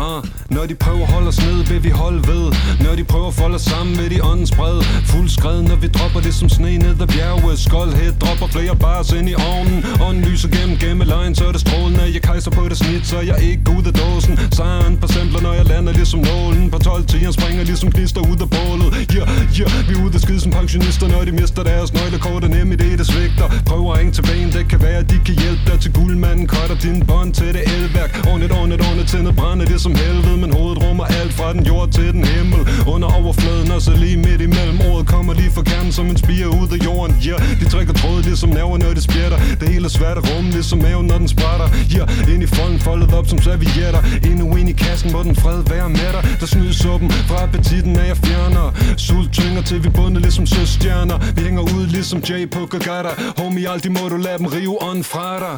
uh. når de prøver at holde os ned, vil vi holde ved. Når de prøver at folde os sammen med de åndens bred. Fuld skred, når vi dropper det som sne ned ad bjerge Skoldhed dropper flere bars ind i ovnen. Ånden lyser gennem gemmelejen, så er det strålende. Jeg kejser på det snit, så jeg ikke ud af dåsen. Sejren på sampler, når jeg lander ligesom nålen. På 12 10 springer ligesom gnister ud af bålet. Yeah, yeah, vi er ude af skide som pensionister Når de mister deres nøglekort og nem idé, det efter Prøv at ringe til vejen, det kan være, at de kan hjælpe dig til guldmanden. Cutter din bånd til det elværk. Ordnet, ordnet, ordnet, tændet brænder det som helvede Men hovedet rummer alt fra den jord til den himmel. Under overfladen og så lige midt imellem. Ordet kommer lige fra kernen som en spire ud af jorden. Yeah, de trækker trådet ligesom nerver, når det spjætter Det hele er svært at rumme, ligesom maven, når den sprætter. Yeah, ind i folden, foldet op som servietter. Endnu ind i kassen, hvor den fred være med dig Der snyder suppen fra appetitten af jeg fjerner til vi bundet ligesom søstjerner. Vi hænger ud ligesom Jay på Gagata. Homie, aldrig må du lade dem rive on fra dig.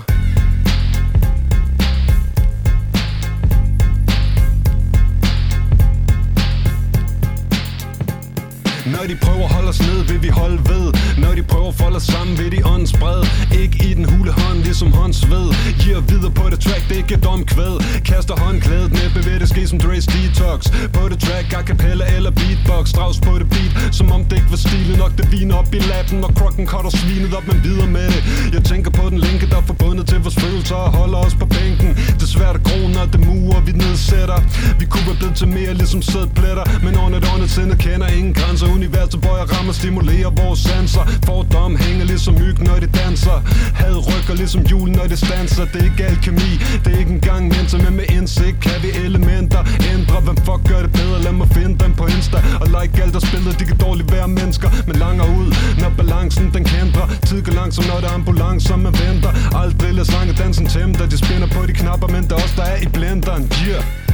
Når de prøver at holde os ned, vil vi holde ved. Når de prøver at folde os sammen, vil de åndens Ikke i den hule hånd, ligesom håndsved Giver videre på det track, det er ikke domkvæd Kaster håndklæde ved det ske som Dre's Detox. På det track, a cappella eller beatbox. Strauss på det beat, som om det ikke var stilet nok. Det viner op i lappen, og krokken cutter svinet op Men videre med det. Jeg tænker på den linke, der er forbundet til vores følelser Og holder os på bænken. Det er svært at gro, når det murer, vi nedsætter. Vi kunne være blevet til mere, ligesom sædpletter Men under on åndet sindet kender ingen grænser. Universet, bøjer rammer, stimulerer vores sanser. Fordom hænger ligesom myg, når de danser. Had rykker ligesom jul, når det stanser Det er ikke alkemi, det er ikke engang mentor Men med indsigt kan vi elementer ændre. Hvem fuck gør det bedre, lad mig finde dem på Insta. Og like alt der spiller, de kan dårligt være mennesker Men langer ud, når balancen den kændrer. Tid går langsomt, når der er ambulancer, man venter. Aldrig lad sange dansen tæmter. De spinder på de knapper, men det er os, der er i blenderen Yeah.